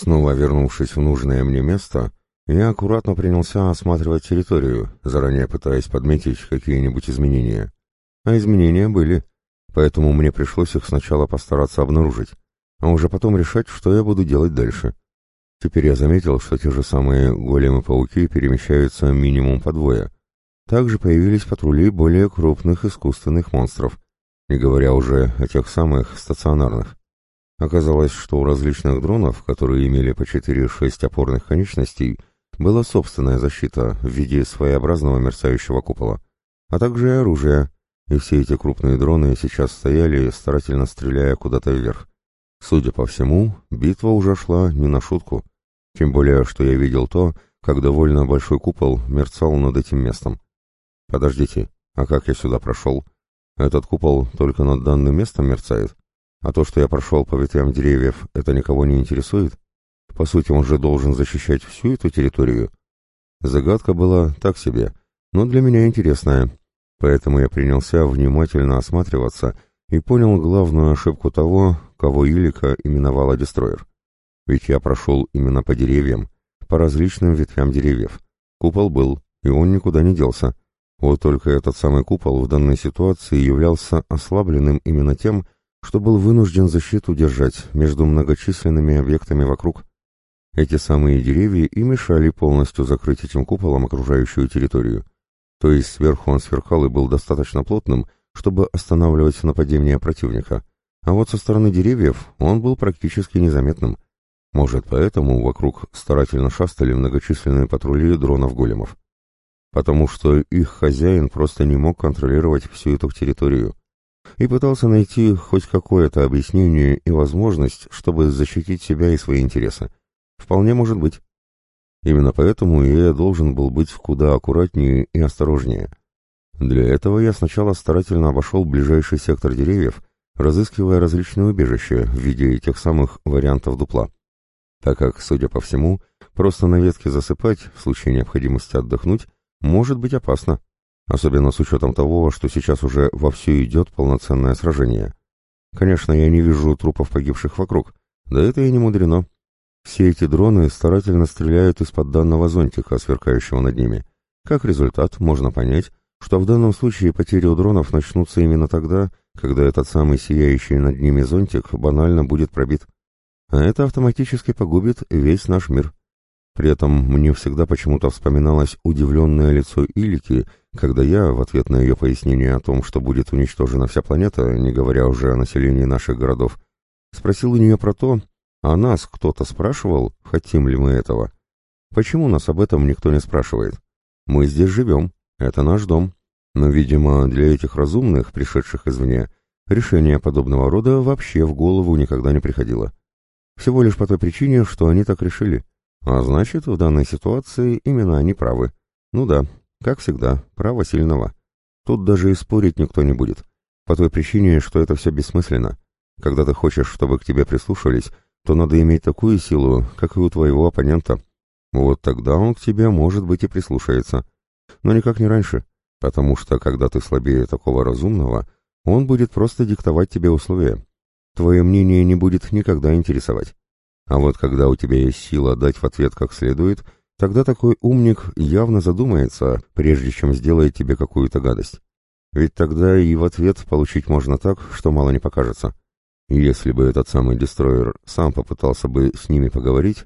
Снова вернувшись в нужное мне место, я аккуратно принялся осматривать территорию, заранее пытаясь подметить какие-нибудь изменения. А изменения были, поэтому мне пришлось их сначала постараться обнаружить, а уже потом решать, что я буду делать дальше. Теперь я заметил, что те же самые големы-пауки перемещаются минимум по двое. Также появились патрули более крупных искусственных монстров, не говоря уже о тех самых стационарных. Оказалось, что у различных дронов, которые имели по 4-6 опорных конечностей, была собственная защита в виде своеобразного мерцающего купола, а также и оружие, и все эти крупные дроны сейчас стояли, старательно стреляя куда-то вверх. Судя по всему, битва уже шла не на шутку, тем более, что я видел то, как довольно большой купол мерцал над этим местом. Подождите, а как я сюда прошел? Этот купол только над данным местом мерцает? А то, что я прошел по ветвям деревьев, это никого не интересует? По сути, он же должен защищать всю эту территорию. Загадка была так себе, но для меня интересная, поэтому я принялся внимательно осматриваться и понял главную ошибку того, кого Илика именовала Дестройер. Ведь я прошел именно по деревьям, по различным ветвям деревьев. Купол был, и он никуда не делся. Вот только этот самый купол в данной ситуации являлся ослабленным именно тем, что был вынужден защиту держать между многочисленными объектами вокруг. Эти самые деревья и мешали полностью закрыть этим куполом окружающую территорию. То есть сверху он сверкал и был достаточно плотным, чтобы останавливать нападение противника, а вот со стороны деревьев он был практически незаметным. Может, поэтому вокруг старательно шастали многочисленные патрули дронов-големов. Потому что их хозяин просто не мог контролировать всю эту территорию и пытался найти хоть какое-то объяснение и возможность, чтобы защитить себя и свои интересы. Вполне может быть. Именно поэтому я должен был быть куда аккуратнее и осторожнее. Для этого я сначала старательно обошел ближайший сектор деревьев, разыскивая различные убежища в виде тех самых вариантов дупла. Так как, судя по всему, просто на ветке засыпать, в случае необходимости отдохнуть, может быть опасно особенно с учетом того, что сейчас уже вовсю идет полноценное сражение. Конечно, я не вижу трупов погибших вокруг, да это и не мудрено. Все эти дроны старательно стреляют из-под данного зонтика, сверкающего над ними. Как результат, можно понять, что в данном случае потери у дронов начнутся именно тогда, когда этот самый сияющий над ними зонтик банально будет пробит. А это автоматически погубит весь наш мир. При этом мне всегда почему-то вспоминалось удивленное лицо Илики, когда я, в ответ на ее пояснение о том, что будет уничтожена вся планета, не говоря уже о населении наших городов, спросил у нее про то, а нас кто-то спрашивал, хотим ли мы этого. Почему нас об этом никто не спрашивает? Мы здесь живем, это наш дом. Но, видимо, для этих разумных, пришедших извне, решение подобного рода вообще в голову никогда не приходило. Всего лишь по той причине, что они так решили. А значит, в данной ситуации именно они правы. Ну да, как всегда, право сильного. Тут даже и спорить никто не будет. По той причине, что это все бессмысленно. Когда ты хочешь, чтобы к тебе прислушались, то надо иметь такую силу, как и у твоего оппонента. Вот тогда он к тебе, может быть, и прислушается. Но никак не раньше, потому что, когда ты слабее такого разумного, он будет просто диктовать тебе условия. Твое мнение не будет никогда интересовать. А вот когда у тебя есть сила дать в ответ как следует, тогда такой умник явно задумается, прежде чем сделает тебе какую-то гадость. Ведь тогда и в ответ получить можно так, что мало не покажется. Если бы этот самый дестройер сам попытался бы с ними поговорить,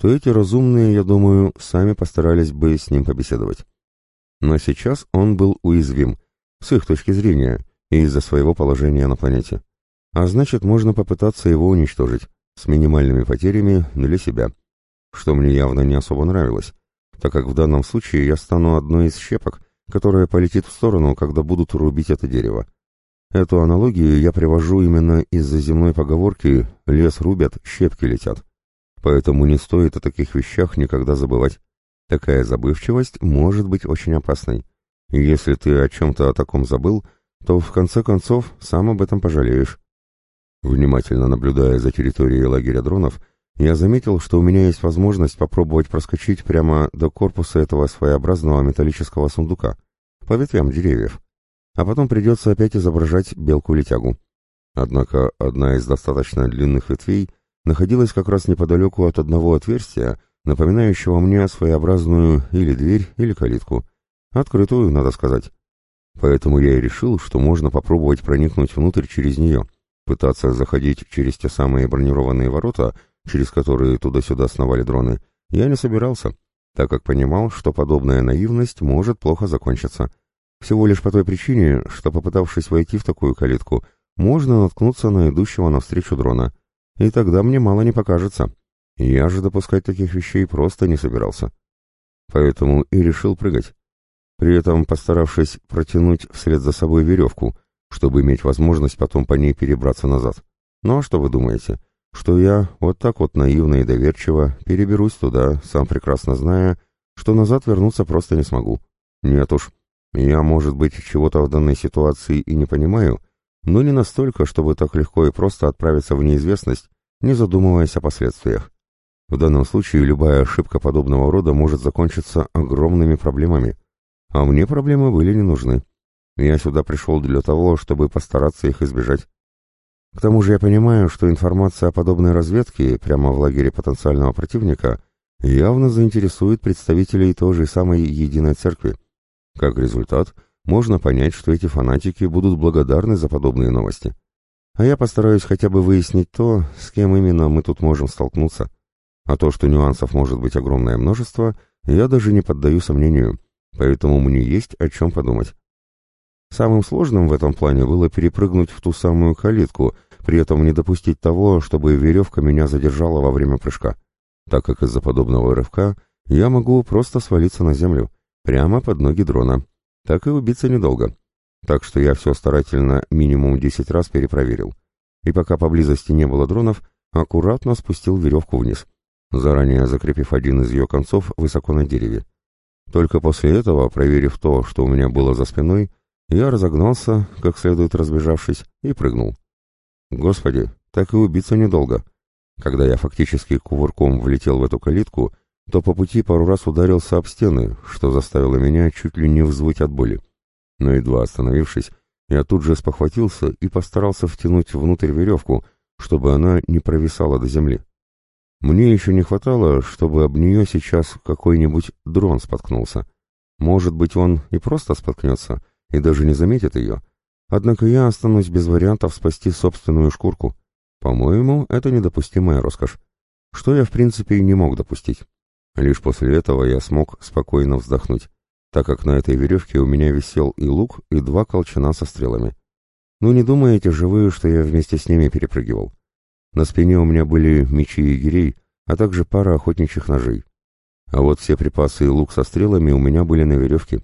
то эти разумные, я думаю, сами постарались бы с ним побеседовать. Но сейчас он был уязвим, с их точки зрения, и из-за своего положения на планете. А значит, можно попытаться его уничтожить с минимальными потерями для себя, что мне явно не особо нравилось, так как в данном случае я стану одной из щепок, которая полетит в сторону, когда будут рубить это дерево. Эту аналогию я привожу именно из-за земной поговорки «лес рубят, щепки летят». Поэтому не стоит о таких вещах никогда забывать. Такая забывчивость может быть очень опасной. Если ты о чем-то о таком забыл, то в конце концов сам об этом пожалеешь. Внимательно наблюдая за территорией лагеря дронов, я заметил, что у меня есть возможность попробовать проскочить прямо до корпуса этого своеобразного металлического сундука, по ветвям деревьев. А потом придется опять изображать белку-летягу. Однако одна из достаточно длинных ветвей находилась как раз неподалеку от одного отверстия, напоминающего мне своеобразную или дверь, или калитку. Открытую, надо сказать. Поэтому я и решил, что можно попробовать проникнуть внутрь через нее. Пытаться заходить через те самые бронированные ворота, через которые туда-сюда сновали дроны, я не собирался, так как понимал, что подобная наивность может плохо закончиться. Всего лишь по той причине, что попытавшись войти в такую калитку, можно наткнуться на идущего навстречу дрона. И тогда мне мало не покажется. Я же допускать таких вещей просто не собирался. Поэтому и решил прыгать. При этом постаравшись протянуть вслед за собой веревку, чтобы иметь возможность потом по ней перебраться назад. Ну а что вы думаете? Что я вот так вот наивно и доверчиво переберусь туда, сам прекрасно зная, что назад вернуться просто не смогу. Нет уж, я, может быть, чего-то в данной ситуации и не понимаю, но не настолько, чтобы так легко и просто отправиться в неизвестность, не задумываясь о последствиях. В данном случае любая ошибка подобного рода может закончиться огромными проблемами. А мне проблемы были не нужны. Я сюда пришел для того, чтобы постараться их избежать. К тому же я понимаю, что информация о подобной разведке прямо в лагере потенциального противника явно заинтересует представителей той же самой Единой Церкви. Как результат, можно понять, что эти фанатики будут благодарны за подобные новости. А я постараюсь хотя бы выяснить то, с кем именно мы тут можем столкнуться. А то, что нюансов может быть огромное множество, я даже не поддаю сомнению, поэтому мне есть о чем подумать. Самым сложным в этом плане было перепрыгнуть в ту самую калитку, при этом не допустить того, чтобы веревка меня задержала во время прыжка, так как из-за подобного рывка я могу просто свалиться на землю, Прямо под ноги дрона. Так и убиться недолго. Так что я все старательно минимум 10 раз перепроверил. И пока поблизости не было дронов, аккуратно спустил веревку вниз, заранее закрепив один из ее концов высоко на дереве. Только после этого, проверив то, что у меня было за спиной, я разогнался, как следует разбежавшись, и прыгнул. Господи, так и убиться недолго. Когда я фактически кувырком влетел в эту калитку, то по пути пару раз ударился об стены, что заставило меня чуть ли не взвыть от боли. Но едва остановившись, я тут же спохватился и постарался втянуть внутрь веревку, чтобы она не провисала до земли. Мне еще не хватало, чтобы об нее сейчас какой-нибудь дрон споткнулся. Может быть, он и просто споткнется, и даже не заметит ее. Однако я останусь без вариантов спасти собственную шкурку. По-моему, это недопустимая роскошь. Что я, в принципе, и не мог допустить. Лишь после этого я смог спокойно вздохнуть, так как на этой веревке у меня висел и лук, и два колчана со стрелами. Ну не думаете же вы, что я вместе с ними перепрыгивал. На спине у меня были мечи егерей, а также пара охотничьих ножей. А вот все припасы и лук со стрелами у меня были на веревке.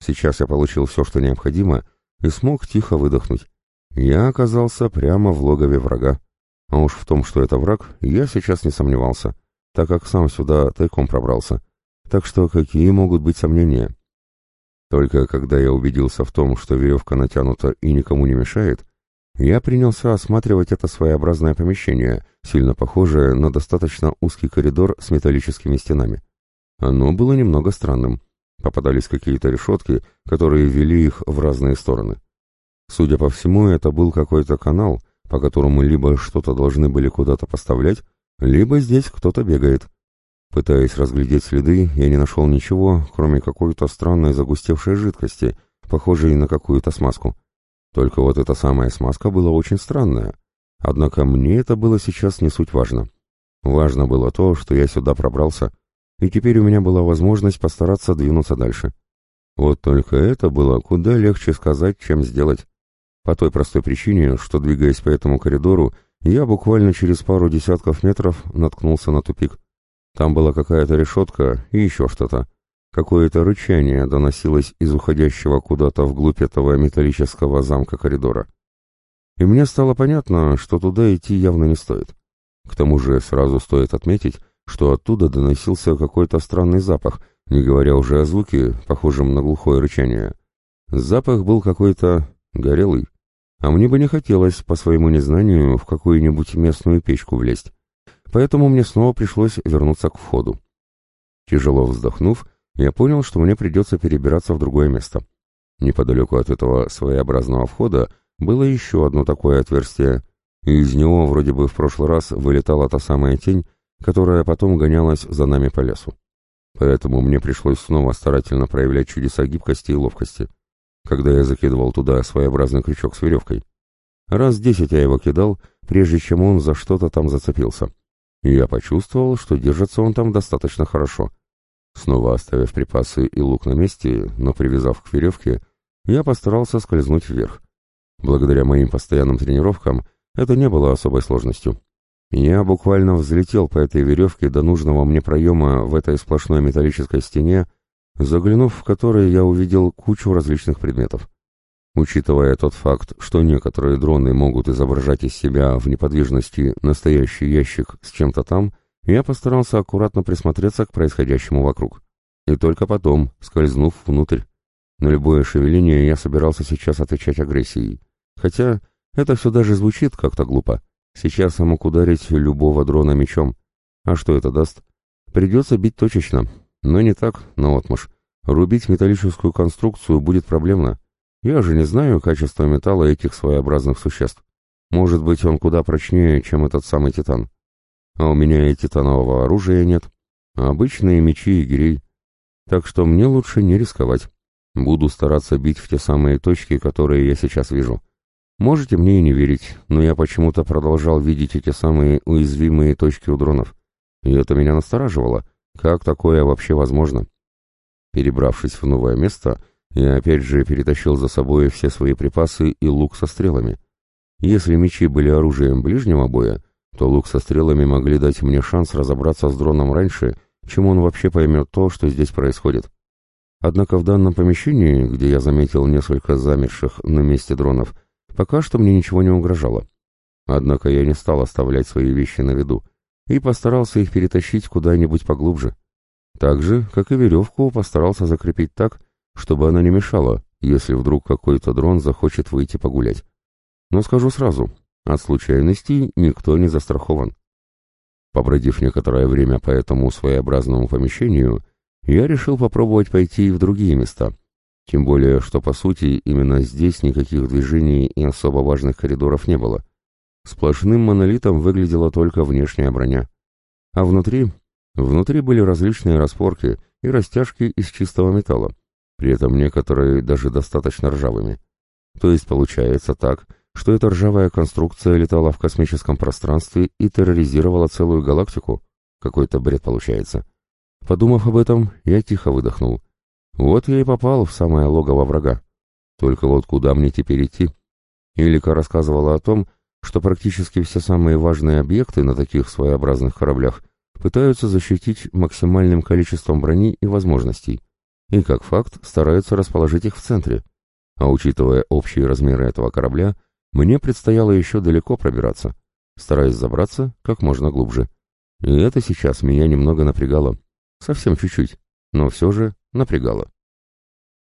Сейчас я получил все, что необходимо, и смог тихо выдохнуть. Я оказался прямо в логове врага. А уж в том, что это враг, я сейчас не сомневался так как сам сюда тайком пробрался. Так что какие могут быть сомнения? Только когда я убедился в том, что веревка натянута и никому не мешает, я принялся осматривать это своеобразное помещение, сильно похожее на достаточно узкий коридор с металлическими стенами. Оно было немного странным. Попадались какие-то решетки, которые вели их в разные стороны. Судя по всему, это был какой-то канал, по которому либо что-то должны были куда-то поставлять, либо здесь кто-то бегает. Пытаясь разглядеть следы, я не нашел ничего, кроме какой-то странной загустевшей жидкости, похожей на какую-то смазку. Только вот эта самая смазка была очень странная. Однако мне это было сейчас не суть важно. Важно было то, что я сюда пробрался, и теперь у меня была возможность постараться двинуться дальше. Вот только это было куда легче сказать, чем сделать. По той простой причине, что, двигаясь по этому коридору, я буквально через пару десятков метров наткнулся на тупик. Там была какая-то решетка и еще что-то. Какое-то рычание доносилось из уходящего куда-то вглубь этого металлического замка коридора. И мне стало понятно, что туда идти явно не стоит. К тому же сразу стоит отметить, что оттуда доносился какой-то странный запах, не говоря уже о звуке, похожем на глухое рычание. Запах был какой-то горелый. А мне бы не хотелось, по своему незнанию, в какую-нибудь местную печку влезть. Поэтому мне снова пришлось вернуться к входу. Тяжело вздохнув, я понял, что мне придется перебираться в другое место. Неподалеку от этого своеобразного входа было еще одно такое отверстие. и из него вроде бы в прошлый раз вылетала та самая тень, которая потом гонялась за нами по лесу. Поэтому мне пришлось снова старательно проявлять чудеса гибкости и ловкости, когда я закидывал туда своеобразный крючок с веревкой. Раз десять я его кидал, прежде чем он за что-то там зацепился. И я почувствовал, что держится он там достаточно хорошо. Снова оставив припасы и лук на месте, но привязав к веревке, я постарался скользнуть вверх. Благодаря моим постоянным тренировкам это не было особой сложностью. Я буквально взлетел по этой веревке до нужного мне проема в этой сплошной металлической стене, заглянув в который я увидел кучу различных предметов. Учитывая тот факт, что некоторые дроны могут изображать из себя в неподвижности настоящий ящик с чем-то там, я постарался аккуратно присмотреться к происходящему вокруг. И только потом, скользнув внутрь. На любое шевеление я собирался сейчас отвечать агрессией. Хотя это все даже звучит как-то глупо. Сейчас я мог ударить любого дрона мечом. А что это даст? Придется бить точечно. Но не так, наотмашь. Рубить металлическую конструкцию будет проблемно. Я же не знаю качества металла этих своеобразных существ. Может быть, он куда прочнее, чем этот самый титан. А у меня и титанового оружия нет. Обычные мечи и гирей. Так что мне лучше не рисковать. Буду стараться бить в те самые точки, которые я сейчас вижу. Можете мне и не верить, но я почему-то продолжал видеть эти самые уязвимые точки у дронов. И это меня настораживало. Как такое вообще возможно? Перебравшись в новое место, я опять же перетащил за собой все свои припасы и лук со стрелами. Если мечи были оружием ближнего боя, то лук со стрелами могли дать мне шанс разобраться с дроном раньше, чем он вообще поймет то, что здесь происходит. Однако в данном помещении, где я заметил несколько замерших на месте дронов, Пока что мне ничего не угрожало. Однако я не стал оставлять свои вещи на виду и постарался их перетащить куда-нибудь поглубже. Так же, как и веревку, постарался закрепить так, чтобы она не мешала, если вдруг какой-то дрон захочет выйти погулять. Но скажу сразу, от случайностей никто не застрахован. Побродив некоторое время по этому своеобразному помещению, я решил попробовать пойти и в другие места, тем более, что по сути именно здесь никаких движений и особо важных коридоров не было. Сплошным монолитом выглядела только внешняя броня. А внутри? Внутри были различные распорки и растяжки из чистого металла, при этом некоторые даже достаточно ржавыми. То есть получается так, что эта ржавая конструкция летала в космическом пространстве и терроризировала целую галактику? Какой-то бред получается. Подумав об этом, я тихо выдохнул. Вот я и попал в самое логово врага. Только вот куда мне теперь идти? Илика рассказывала о том, что практически все самые важные объекты на таких своеобразных кораблях пытаются защитить максимальным количеством брони и возможностей, и как факт стараются расположить их в центре. А учитывая общие размеры этого корабля, мне предстояло еще далеко пробираться, стараясь забраться как можно глубже. И это сейчас меня немного напрягало. Совсем чуть-чуть, но все же напрягало.